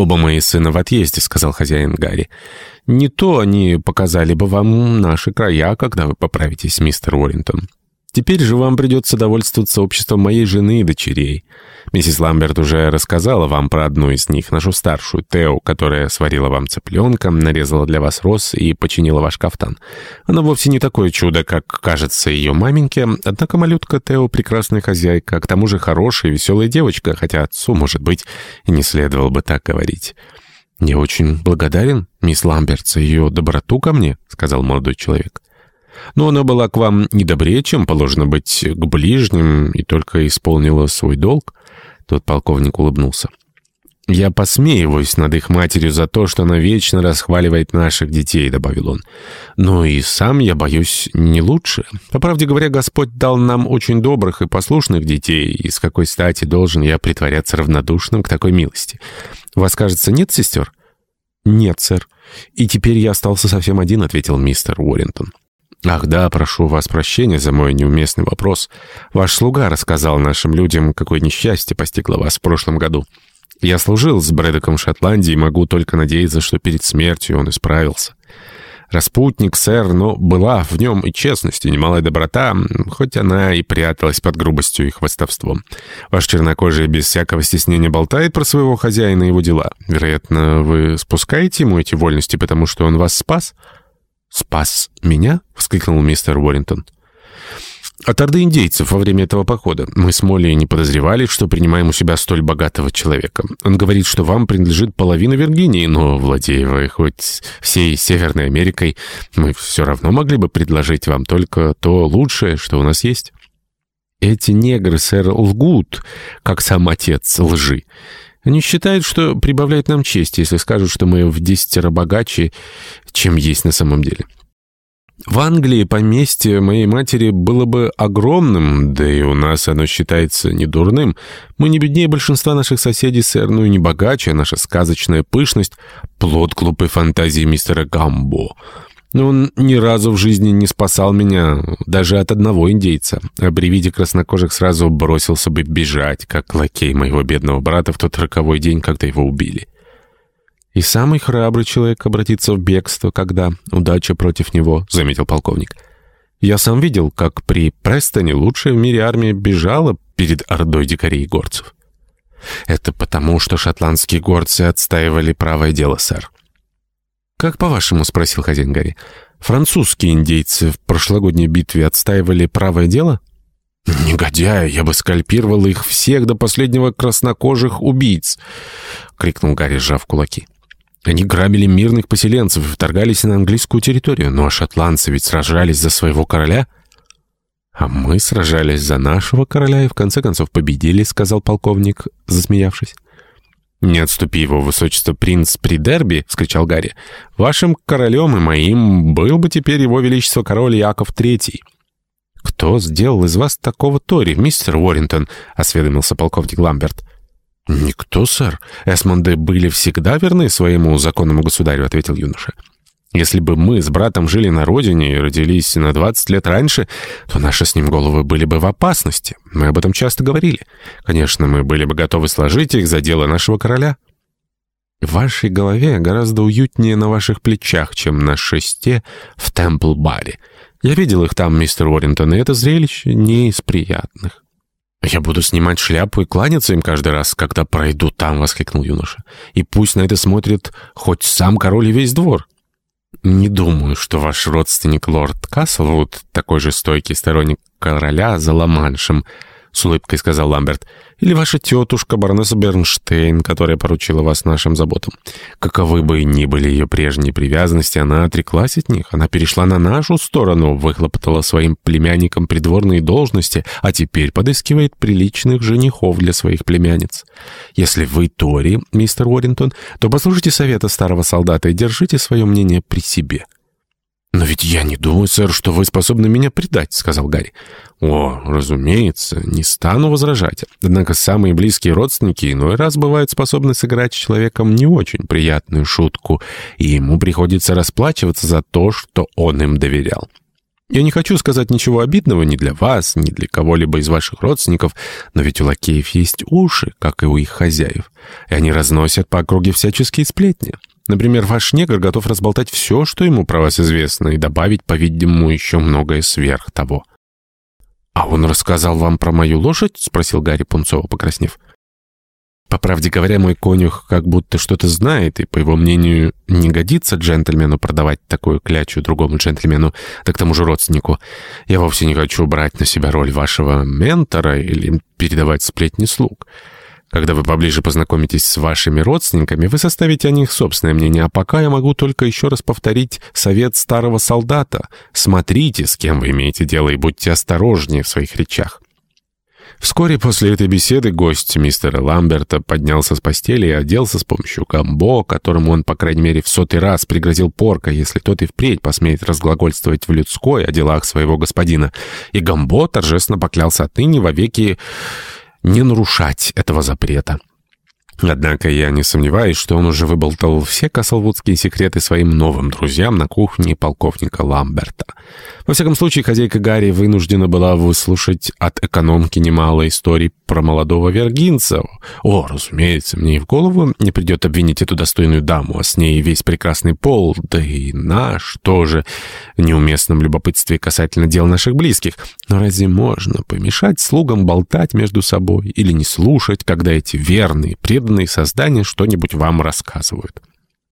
«Оба мои сына в отъезде», — сказал хозяин Гарри. «Не то они показали бы вам наши края, когда вы поправитесь, мистер Уоррингтон. Теперь же вам придется довольствоваться обществом моей жены и дочерей. Миссис Ламберт уже рассказала вам про одну из них, нашу старшую, Тео, которая сварила вам цыпленка, нарезала для вас роз и починила ваш кафтан. Она вовсе не такое чудо, как кажется ее маменьке, однако малютка Тео прекрасная хозяйка, к тому же хорошая и веселая девочка, хотя отцу, может быть, и не следовало бы так говорить». «Я очень благодарен, мисс Ламберт, за ее доброту ко мне», — сказал молодой человек. Но она была к вам не чем положено быть к ближним, и только исполнила свой долг. Тот полковник улыбнулся. «Я посмеиваюсь над их матерью за то, что она вечно расхваливает наших детей», — добавил он. «Но и сам я боюсь не лучше. По правде говоря, Господь дал нам очень добрых и послушных детей, и с какой стати должен я притворяться равнодушным к такой милости? Вас, кажется, нет сестер?» «Нет, сэр. И теперь я остался совсем один», — ответил мистер Уоррентон. «Ах да, прошу вас прощения за мой неуместный вопрос. Ваш слуга рассказал нашим людям, какое несчастье постигло вас в прошлом году. Я служил с Брэдоком в Шотландии и могу только надеяться, что перед смертью он исправился. Распутник, сэр, но была в нем и честность, и немалая доброта, хоть она и пряталась под грубостью и хвастовством. Ваш чернокожий без всякого стеснения болтает про своего хозяина и его дела. Вероятно, вы спускаете ему эти вольности, потому что он вас спас?» «Спас меня?» — воскликнул мистер Уоррингтон. «От орды индейцев во время этого похода. Мы с Молли не подозревали, что принимаем у себя столь богатого человека. Он говорит, что вам принадлежит половина Виргинии, но, владея вы хоть всей Северной Америкой, мы все равно могли бы предложить вам только то лучшее, что у нас есть». «Эти негры, сэр, лгут, как сам отец лжи. Они считают, что прибавляют нам честь, если скажут, что мы в десятеро богаче, чем есть на самом деле. В Англии поместье моей матери было бы огромным, да и у нас оно считается недурным. Мы не беднее большинства наших соседей, сэр, ну и не богаче, а наша сказочная пышность — плод глупой фантазии мистера Гамбо. Но он ни разу в жизни не спасал меня, даже от одного индейца. А при виде краснокожих сразу бросился бы бежать, как лакей моего бедного брата в тот роковой день, когда его убили. «И самый храбрый человек обратится в бегство, когда удача против него», — заметил полковник. «Я сам видел, как при Престоне лучшая в мире армия бежала перед ордой дикарей и горцев». «Это потому, что шотландские горцы отстаивали правое дело, сэр. «Как по-вашему?» — спросил хозяин Гарри. «Французские индейцы в прошлогодней битве отстаивали правое дело?» «Негодяи, я бы скальпировал их всех до последнего краснокожих убийц!» — крикнул Гарри, сжав кулаки. «Они грабили мирных поселенцев и вторгались на английскую территорию. Ну а шотландцы ведь сражались за своего короля?» «А мы сражались за нашего короля и в конце концов победили», — сказал полковник, засмеявшись. «Не отступи его высочество принц при дерби!» — вскричал Гарри. «Вашим королем и моим был бы теперь его величество король Яков Третий». «Кто сделал из вас такого Тори, мистер Уоррингтон?» — осведомился полковник Ламберт. «Никто, сэр. Эсмонды были всегда верны своему законному государю», — ответил юноша. Если бы мы с братом жили на родине и родились на 20 лет раньше, то наши с ним головы были бы в опасности. Мы об этом часто говорили. Конечно, мы были бы готовы сложить их за дело нашего короля. В вашей голове гораздо уютнее на ваших плечах, чем на шесте в Темпл-баре. Я видел их там, мистер Уоррингтон, и это зрелище не из приятных. «Я буду снимать шляпу и кланяться им каждый раз, когда пройду там», — воскликнул юноша. «И пусть на это смотрит хоть сам король и весь двор». «Не думаю, что ваш родственник лорд Каслвуд, такой же стойкий сторонник короля за Ла-Маншем, — с улыбкой сказал Ламберт. «Или ваша тетушка, баронесса Бернштейн, которая поручила вас нашим заботам. Каковы бы ни были ее прежние привязанности, она отреклась от них. Она перешла на нашу сторону, выхлопотала своим племянникам придворные должности, а теперь подыскивает приличных женихов для своих племянниц. Если вы Тори, мистер Уоррингтон, то послушайте совета старого солдата и держите свое мнение при себе». «Но ведь я не думаю, сэр, что вы способны меня предать», — сказал Гарри. «О, разумеется, не стану возражать. Однако самые близкие родственники иной раз бывают способны сыграть с человеком не очень приятную шутку, и ему приходится расплачиваться за то, что он им доверял. Я не хочу сказать ничего обидного ни для вас, ни для кого-либо из ваших родственников, но ведь у лакеев есть уши, как и у их хозяев, и они разносят по округе всяческие сплетни. Например, ваш негр готов разболтать все, что ему про вас известно, и добавить, по-видимому, еще многое сверх того. «А он рассказал вам про мою лошадь?» — спросил Гарри Пунцова, покраснев. По правде говоря, мой конюх как будто что-то знает, и, по его мнению, не годится джентльмену продавать такую клячу другому джентльмену, да к тому же родственнику. Я вовсе не хочу брать на себя роль вашего ментора или передавать сплетни слуг. Когда вы поближе познакомитесь с вашими родственниками, вы составите о них собственное мнение, а пока я могу только еще раз повторить совет старого солдата. Смотрите, с кем вы имеете дело, и будьте осторожнее в своих речах. Вскоре после этой беседы гость мистера Ламберта поднялся с постели и оделся с помощью гамбо, которому он, по крайней мере, в сотый раз пригрозил порка, если тот и впредь посмеет разглагольствовать в людской о делах своего господина. И гамбо торжественно поклялся отныне вовеки не нарушать этого запрета. Однако я не сомневаюсь, что он уже выболтал все каслвудские секреты своим новым друзьям на кухне полковника Ламберта. Во всяком случае, хозяйка Гарри вынуждена была выслушать от экономки немало историй про молодого вергинца. О, разумеется, мне и в голову не придет обвинить эту достойную даму, а с ней весь прекрасный пол, да и наш тоже, в неуместном любопытстве касательно дел наших близких. Но разве можно помешать слугам болтать между собой или не слушать, когда эти верные, преданные создания что-нибудь вам рассказывают?